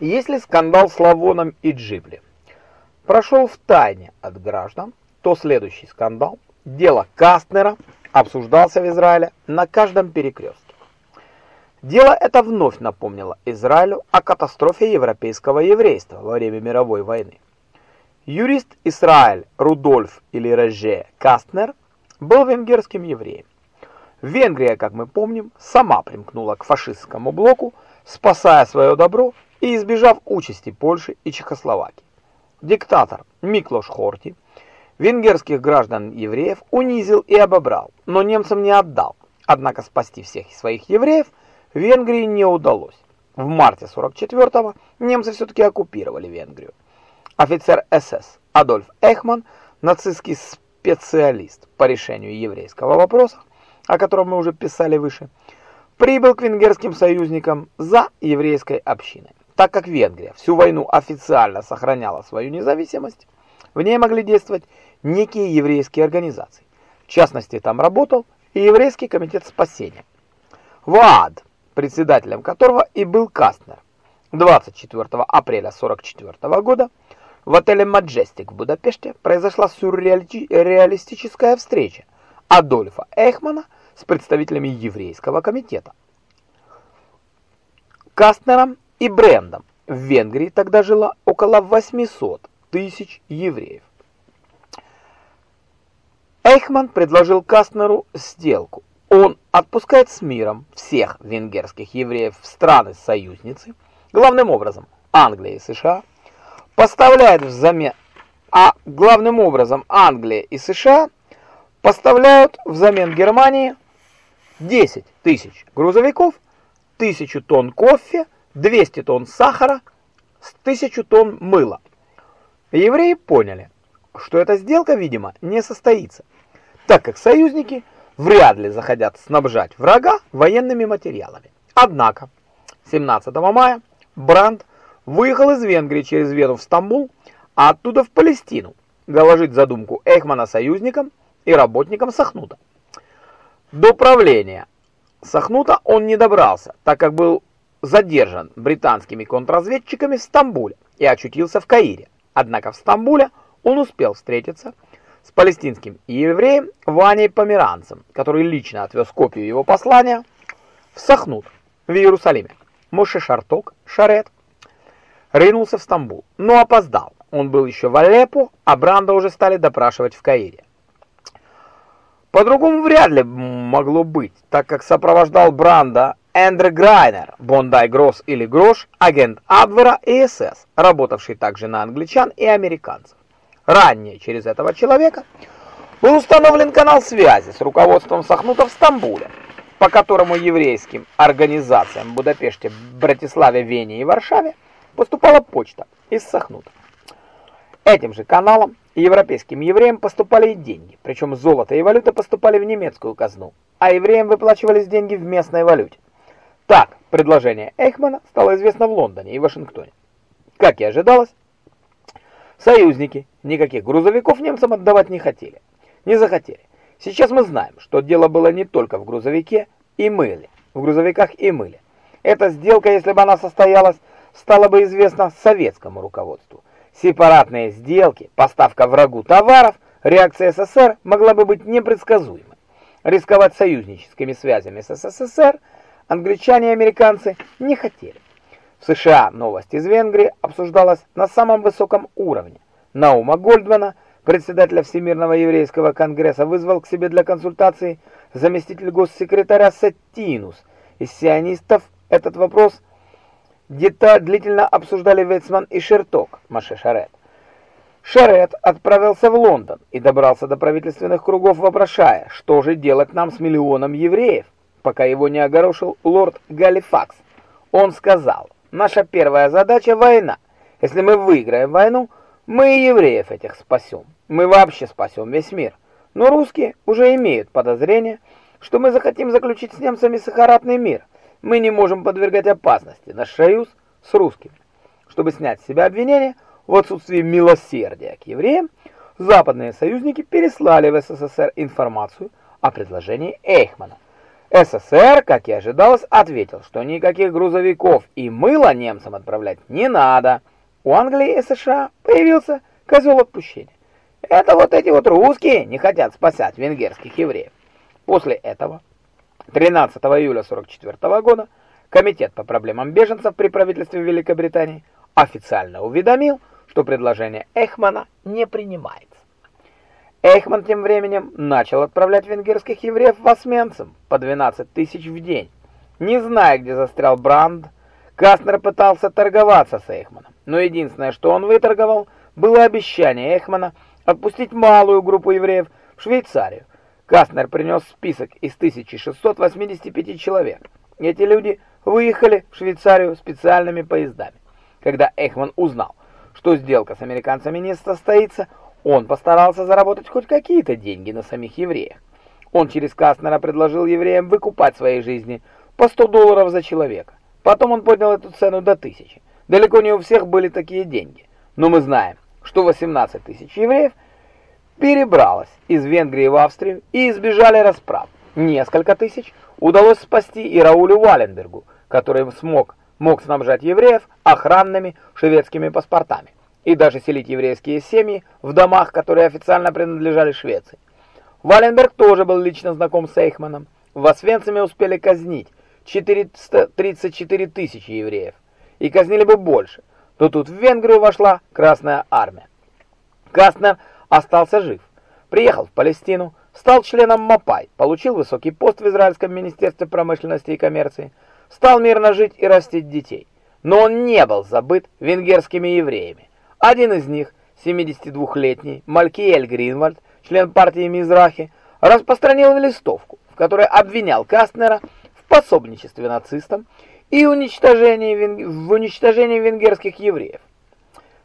Если скандал с Лавоном и Джибли прошел в тайне от граждан, то следующий скандал, дело Кастнера, обсуждался в Израиле на каждом перекрестке. Дело это вновь напомнило Израилю о катастрофе европейского еврейства во время мировой войны. Юрист Израиль Рудольф или Реже Кастнер был венгерским евреем. Венгрия, как мы помним, сама примкнула к фашистскому блоку, спасая свое добро и избежав участи Польши и Чехословакии. Диктатор Миклош Хорти венгерских граждан-евреев унизил и обобрал, но немцам не отдал. Однако спасти всех своих евреев Венгрии не удалось. В марте 44-го немцы все-таки оккупировали Венгрию. Офицер СС Адольф Эхман, нацистский специалист по решению еврейского вопроса, о котором мы уже писали выше, прибыл к венгерским союзникам за еврейской общиной. Так как Венгрия всю войну официально сохраняла свою независимость, в ней могли действовать некие еврейские организации. В частности, там работал и еврейский комитет спасения. ВААД, председателем которого и был Кастнер. 24 апреля 44 года в отеле Majestic в Будапеште произошла сюрреалистическая встреча Адольфа Эхмана с представителями еврейского комитета. Кастнером и Брендом в Венгрии тогда жило около 800 тысяч евреев. Эхман предложил Кастнеру сделку. Он отпускает с миром всех венгерских евреев в страны-союзницы, главным образом Англия и США, поставляет взамен, а главным образом Англия и США поставляют взамен Германии 10 тысяч грузовиков, 1000 тонн кофе, 200 тонн сахара, 1000 тонн мыла. Евреи поняли, что эта сделка, видимо, не состоится, так как союзники вряд ли захотят снабжать врага военными материалами. Однако 17 мая Бранд выехал из Венгрии через Вену в Стамбул, а оттуда в Палестину, доложить задумку Эхмана союзникам и работникам Сахнута. До правления Сахнута он не добрался, так как был задержан британскими контрразведчиками в Стамбуле и очутился в Каире. Однако в Стамбуле он успел встретиться с палестинским евреем Ваней Померанцем, который лично отвез копию его послания в Сахнут в Иерусалиме. Моше Шарток, Шарет, ринулся в Стамбул, но опоздал. Он был еще в Алеппо, а Бранда уже стали допрашивать в Каире. По-другому вряд ли могло быть, так как сопровождал Бранда Эндрю Грайнер, Бондай Гросс или Грош, агент Абвера и СС, работавший также на англичан и американцев. Ранее через этого человека был установлен канал связи с руководством Сахнута в Стамбуле, по которому еврейским организациям в Будапеште, Братиславе, Вене и Варшаве поступала почта из Сахнута. Этим же каналом европейским евреям поступали и деньги, причем золото и валюта поступали в немецкую казну, а евреям выплачивались деньги в местной валюте. Так, предложение Эхмана стало известно в Лондоне и Вашингтоне. Как и ожидалось, союзники никаких грузовиков немцам отдавать не хотели, не захотели. Сейчас мы знаем, что дело было не только в грузовике и мыле, в грузовиках и мыле. Эта сделка, если бы она состоялась, стало бы известно советскому руководству. Сепаратные сделки, поставка врагу товаров, реакция СССР могла бы быть непредсказуемой. Рисковать союзническими связями с СССР англичане и американцы не хотели. В США новость из Венгрии обсуждалась на самом высоком уровне. Наума Гольдмана, председателя Всемирного еврейского конгресса, вызвал к себе для консультации заместитель госсекретаря Сеттинус. Из сионистов этот вопрос где-то длительно обсуждали Вецман и Шерток, Маше Шарет. Шарет отправился в Лондон и добрался до правительственных кругов, вопрошая, что же делать нам с миллионом евреев, пока его не огорошил лорд Галифакс. Он сказал, наша первая задача – война. Если мы выиграем войну, мы и евреев этих спасем. Мы вообще спасем весь мир. Но русские уже имеют подозрение, что мы захотим заключить с немцами сахаратный мир – мы не можем подвергать опасности наш союз с русскими. Чтобы снять с себя обвинения в отсутствии милосердия к евреям, западные союзники переслали в СССР информацию о предложении Эйхмана. СССР, как и ожидалось, ответил, что никаких грузовиков и мыла немцам отправлять не надо. У Англии и США появился козел отпущения. Это вот эти вот русские не хотят спасать венгерских евреев. После этого 13 июля 1944 года Комитет по проблемам беженцев при правительстве Великобритании официально уведомил, что предложение Эхмана не принимается. Эхман тем временем начал отправлять венгерских евреев в Освенцим по 12 тысяч в день. Не зная, где застрял Бранд, Кастнер пытался торговаться с Эхманом, но единственное, что он выторговал, было обещание Эхмана отпустить малую группу евреев в Швейцарию. Кастнер принес список из 1685 человек. Эти люди выехали в Швейцарию специальными поездами. Когда Эхман узнал, что сделка с американцами не состоится, он постарался заработать хоть какие-то деньги на самих евреях. Он через Кастнера предложил евреям выкупать свои жизни по 100 долларов за человека. Потом он поднял эту цену до тысячи. Далеко не у всех были такие деньги. Но мы знаем, что 18 тысяч евреев перебралось из Венгрии в Австрию и избежали расправ. Несколько тысяч удалось спасти и Раулю Валенбергу, который смог мог снабжать евреев охранными шведскими паспортами и даже селить еврейские семьи в домах, которые официально принадлежали Швеции. Валенберг тоже был лично знаком с Эйхманом. В Освенциме успели казнить 434 тысячи евреев, и казнили бы больше, но тут в Венгрию вошла Красная Армия. Кастнер остался жив, приехал в Палестину, стал членом МАПАЙ, получил высокий пост в Израильском министерстве промышленности и коммерции, стал мирно жить и растить детей. Но он не был забыт венгерскими евреями. Один из них, 72-летний Малькиэль Гринвальд, член партии Мизрахи, распространил листовку, в которой обвинял Кастнера в пособничестве нацистам и уничтожении в уничтожении венгерских евреев.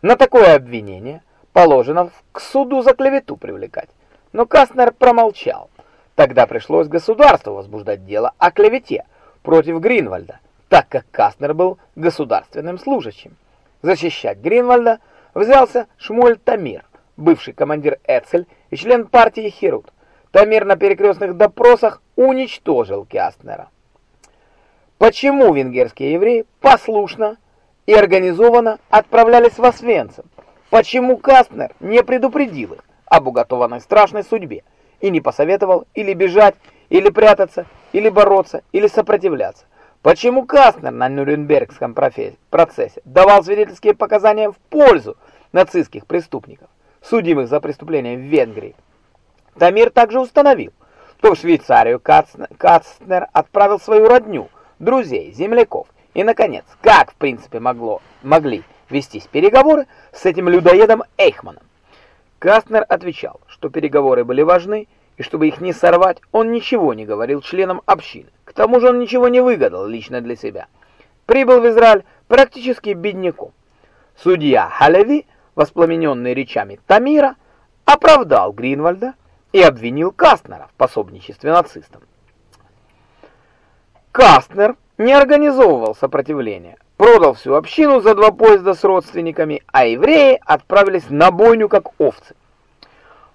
На такое обвинение положено к суду за клевету привлекать. Но Кастнер промолчал. Тогда пришлось государству возбуждать дело о клевете против Гринвальда, так как Кастнер был государственным служащим. Защищать Гринвальда взялся Шмуэль Тамир, бывший командир Эцель и член партии Херут. Тамир на перекрестных допросах уничтожил Кастнера. Почему венгерские евреи послушно и организованно отправлялись в Освенцим? Почему Кастнер не предупредил их об уготованной страшной судьбе и не посоветовал или бежать, или прятаться, или бороться, или сопротивляться? Почему Кастнер на Нюрнбергском процессе давал свидетельские показания в пользу нацистских преступников, судимых за преступления в Венгрии? Тамир также установил, что в Швейцарию Кастнер отправил свою родню, друзей, земляков. И, наконец, как в принципе могло, могли вестись переговоры с этим людоедом Эйхманом? Кастнер отвечал, что переговоры были важны, и чтобы их не сорвать, он ничего не говорил членам общины. К тому же он ничего не выгадал лично для себя. Прибыл в Израиль практически бедняком. Судья Халеви, воспламененный речами Тамира, оправдал Гринвальда и обвинил Кастнера в пособничестве нацистам. Кастнер не организовывал сопротивления, продал всю общину за два поезда с родственниками, а евреи отправились на бойню как овцы.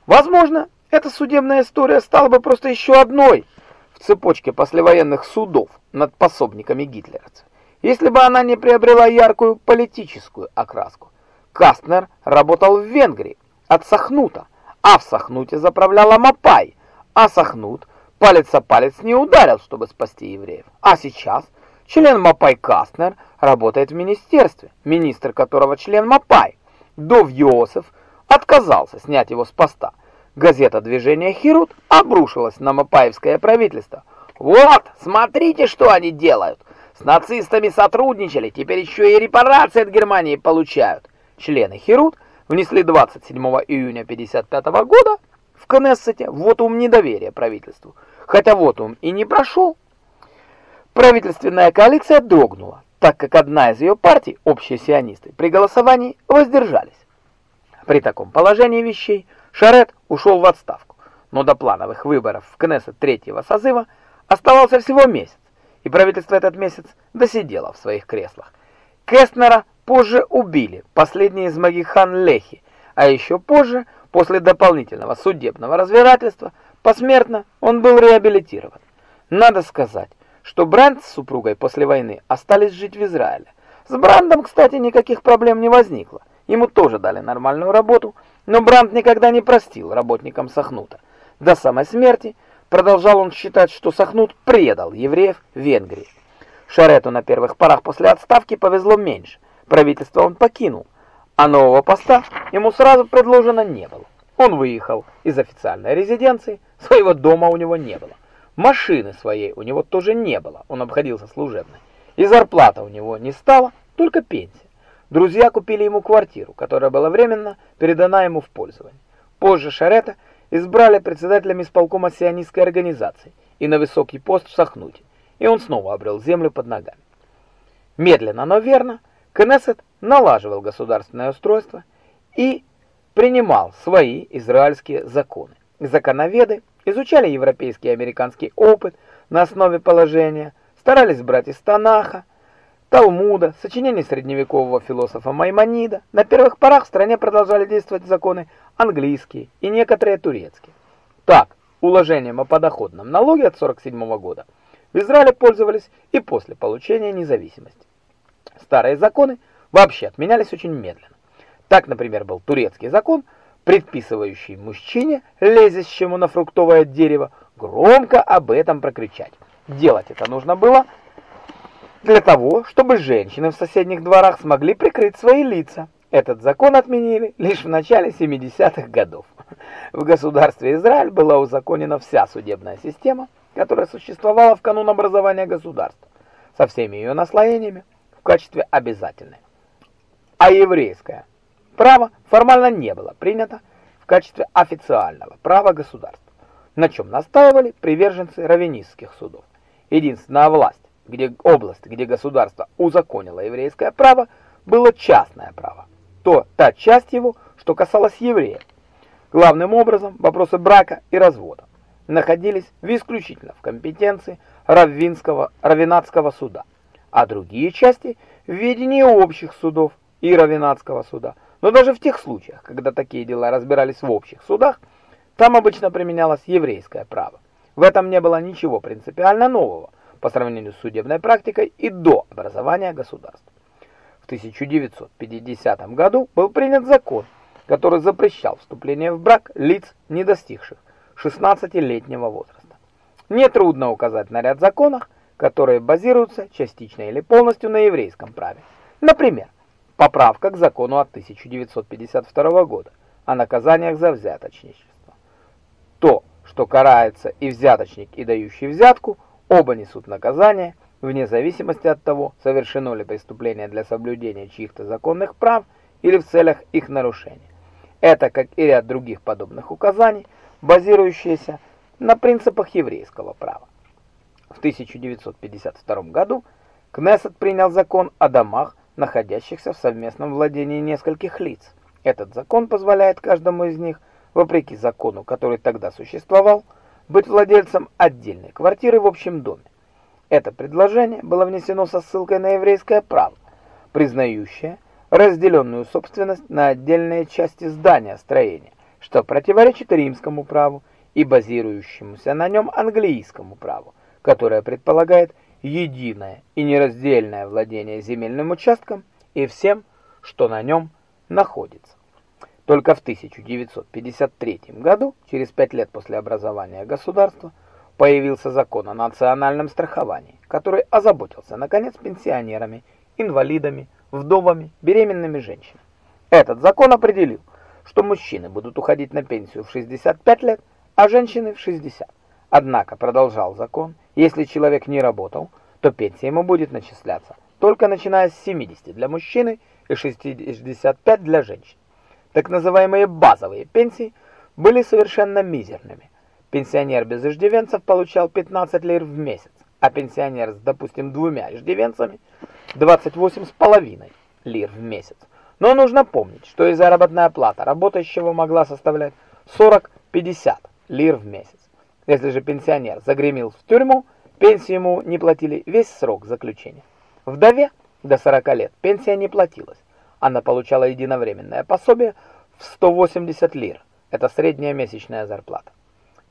Возможно, эта судебная история стала бы просто еще одной в цепочке послевоенных судов над пособниками гитлеровцев, если бы она не приобрела яркую политическую окраску. Кастнер работал в Венгрии от Сахнута, а в Сахнуте заправляла Мапай, а Сахнут палец о палец не ударил, чтобы спасти евреев. А сейчас член Мапай Кастнер работает в министерстве, министр которого член Мапай. Дов Йосеф отказался снять его с поста. Газета «Движение Хирут» обрушилась на Мапаевское правительство. «Вот, смотрите, что они делают! С нацистами сотрудничали, теперь еще и репарации от Германии получают!» Члены Хирут внесли 27 июня 1955 года в Кнессете вотум недоверия правительству. Хотя вотум и не прошел, правительственная коалиция дрогнула, так как одна из ее партий, общие сионисты, при голосовании воздержались. При таком положении вещей Шарет ушел в отставку, но до плановых выборов в Кнессет третьего созыва оставался всего месяц, и правительство этот месяц досидело в своих креслах. Кестнера позже убили, последний из Магихан Лехи, а еще позже После дополнительного судебного разбирательства посмертно он был реабилитирован. Надо сказать, что Бранд с супругой после войны остались жить в Израиле. С Брандом, кстати, никаких проблем не возникло. Ему тоже дали нормальную работу, но Бранд никогда не простил работникам Сахнута. До самой смерти продолжал он считать, что Сахнут предал евреев Венгрии. Шарету на первых порах после отставки повезло меньше. Правительство он покинул, а нового поста ему сразу предложено не было. Он выехал из официальной резиденции, своего дома у него не было. Машины своей у него тоже не было, он обходился служебной. И зарплата у него не стала, только пенсия. Друзья купили ему квартиру, которая была временно передана ему в пользование. Позже Шарета избрали председателем исполкома сионистской организации и на высокий пост в Сахнуте, и он снова обрел землю под ногами. Медленно, но верно, Кнессет налаживал государственное устройство и принимал свои израильские законы. Законоведы изучали европейский и американский опыт на основе положения, старались брать из Танаха, Талмуда, сочинений средневекового философа Маймонида. На первых порах в стране продолжали действовать законы английские и некоторые турецкие. Так, уложением о подоходном налоге от 47 года в Израиле пользовались и после получения независимости. Старые законы вообще отменялись очень медленно. Так, например, был турецкий закон, предписывающий мужчине, лезущему на фруктовое дерево, громко об этом прокричать. Делать это нужно было для того, чтобы женщины в соседних дворах смогли прикрыть свои лица. Этот закон отменили лишь в начале 70-х годов. В государстве Израиль была узаконена вся судебная система, которая существовала в канун образования государства, со всеми ее наслоениями в качестве обязательной. А еврейское право формально не было принято в качестве официального права государства, на чем настаивали приверженцы раввинистских судов. Единственная власть, где область, где государство узаконило еврейское право, было частное право. То та часть его, что касалась евреев. Главным образом вопросы брака и развода находились в исключительно в компетенции раввинского равинатского суда, а другие части в ведении общих судов и равинатского суда. Но даже в тех случаях, когда такие дела разбирались в общих судах, там обычно применялось еврейское право. В этом не было ничего принципиально нового – по сравнению с судебной практикой и до образования государства. В 1950 году был принят закон, который запрещал вступление в брак лиц, не достигших 16-летнего возраста. Нетрудно указать на ряд законов, которые базируются частично или полностью на еврейском праве. Например, поправка к закону от 1952 года о наказаниях за взяточничество. То, что карается и взяточник, и дающий взятку – Оба несут наказание, вне зависимости от того, совершено ли преступление для соблюдения чьих-то законных прав или в целях их нарушения. Это, как и ряд других подобных указаний, базирующиеся на принципах еврейского права. В 1952 году Кнессет принял закон о домах, находящихся в совместном владении нескольких лиц. Этот закон позволяет каждому из них, вопреки закону, который тогда существовал, быть владельцем отдельной квартиры в общем доме. Это предложение было внесено со ссылкой на еврейское право, признающее разделенную собственность на отдельные части здания строения, что противоречит римскому праву и базирующемуся на нем английскому праву, которое предполагает единое и нераздельное владение земельным участком и всем, что на нем находится. Только в 1953 году, через пять лет после образования государства, появился закон о национальном страховании, который озаботился, наконец, пенсионерами, инвалидами, вдовами, беременными женщинами. Этот закон определил, что мужчины будут уходить на пенсию в 65 лет, а женщины в 60. Однако, продолжал закон, если человек не работал, то пенсия ему будет начисляться только начиная с 70 для мужчины и 65 для женщин. Так называемые базовые пенсии были совершенно мизерными. Пенсионер без иждивенцев получал 15 лир в месяц, а пенсионер с, допустим, двумя иждивенцами 28,5 лир в месяц. Но нужно помнить, что и заработная плата работающего могла составлять 40-50 лир в месяц. Если же пенсионер загремел в тюрьму, пенсию ему не платили весь срок заключения. Вдове до 40 лет пенсия не платилась, она получала единовременное пособие в 180 лир. Это средняя месячная зарплата.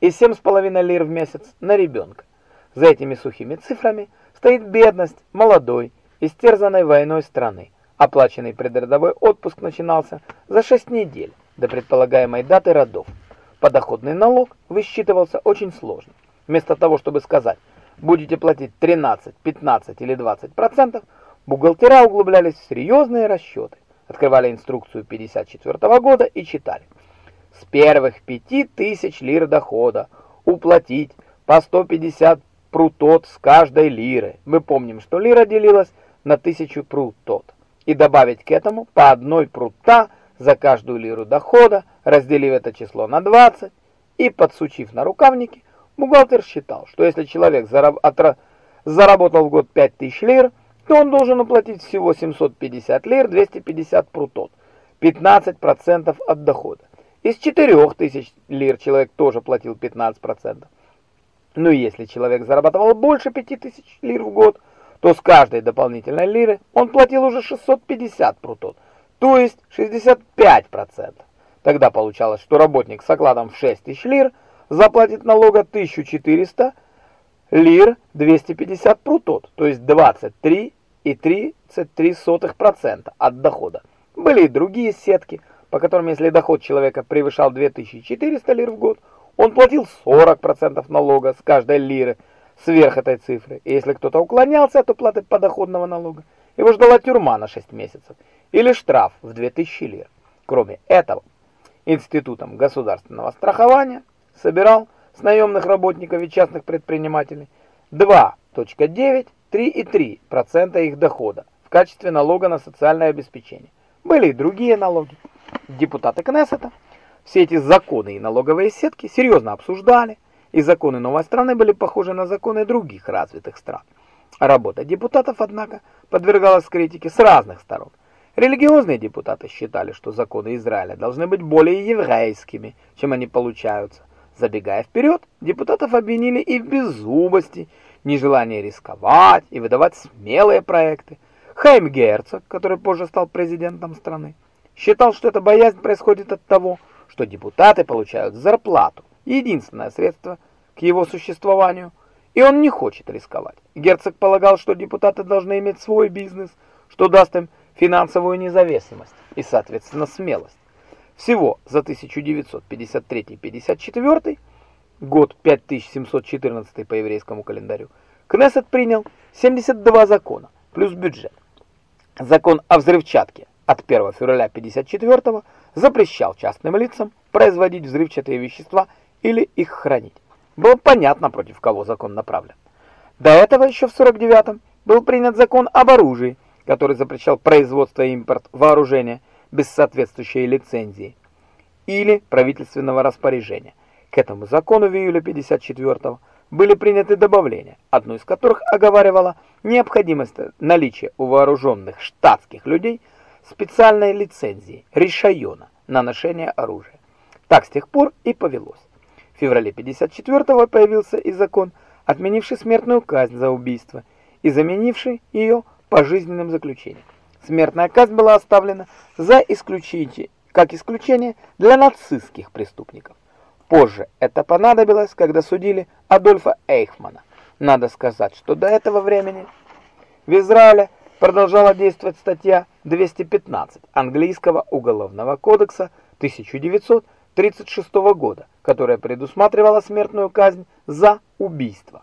И 7,5 лир в месяц на ребенка. За этими сухими цифрами стоит бедность молодой, истерзанной войной страны. Оплаченный предродовой отпуск начинался за 6 недель до предполагаемой даты родов. Подоходный налог высчитывался очень сложно. Вместо того, чтобы сказать, будете платить 13, 15 или 20%, бухгалтера углублялись в серьезные расчеты, открывали инструкцию 54 года и читали. С первых 5000 лир дохода уплатить по 150 прутот с каждой лиры. Мы помним, что лира делилась на 1000 прутот. И добавить к этому по одной прута за каждую лиру дохода, разделив это число на 20 и подсучив на рукавники, бухгалтер считал, что если человек заработал в год 5000 лир, то он должен уплатить всего 750 лир 250 прутот, 15% от дохода. Из 4000 лир человек тоже платил 15%. Но если человек зарабатывал больше 5000 лир в год, то с каждой дополнительной лиры он платил уже 650 прутот, то есть 65%. Тогда получалось, что работник с окладом в 6000 лир заплатит налога 1400 лир 250 прутот, то есть 23,33% от дохода. Были и другие сетки, по которым если доход человека превышал 2400 лир в год, он платил 40% налога с каждой лиры сверх этой цифры. И если кто-то уклонялся от уплаты подоходного налога, его ждала тюрьма на 6 месяцев или штраф в 2000 лир. Кроме этого, Институтом государственного страхования собирал с наемных работников и частных предпринимателей 2.9, 3,3% их дохода в качестве налога на социальное обеспечение. Были и другие налоги. Депутаты Кнессета все эти законы и налоговые сетки серьезно обсуждали, и законы новой страны были похожи на законы других развитых стран. Работа депутатов, однако, подвергалась критике с разных сторон. Религиозные депутаты считали, что законы Израиля должны быть более еврейскими, чем они получаются. Забегая вперед, депутатов обвинили и в беззубости, нежелании рисковать и выдавать смелые проекты. Хайм Герцог, который позже стал президентом страны, считал, что эта боязнь происходит от того, что депутаты получают зарплату, единственное средство к его существованию, и он не хочет рисковать. Герцог полагал, что депутаты должны иметь свой бизнес, что даст им финансовую независимость и, соответственно, смелость. Всего за 1953-54 год 5714 по еврейскому календарю Кнессет принял 72 закона плюс бюджет. Закон о взрывчатке от 1 февраля 54 запрещал частным лицам производить взрывчатые вещества или их хранить. Было понятно, против кого закон направлен. До этого еще в 49-м был принят закон об оружии, который запрещал производство и импорт вооружения без соответствующей лицензии или правительственного распоряжения. К этому закону в июле 54-го были приняты добавления, одно из которых оговаривало необходимость наличия у вооруженных штатских людей специальной лицензии, решайона на ношение оружия. Так с тех пор и повелось. Феврале 54-го появился и закон, отменивший смертную казнь за убийство и заменивший ее пожизненным заключением. Смертная казнь была оставлена за исключение, как исключение для нацистских преступников. Позже это понадобилось, когда судили Адольфа Эйхмана. Надо сказать, что до этого времени в Израиле продолжала действовать статья 215 английского уголовного кодекса 1936 года, которая предусматривала смертную казнь за убийство.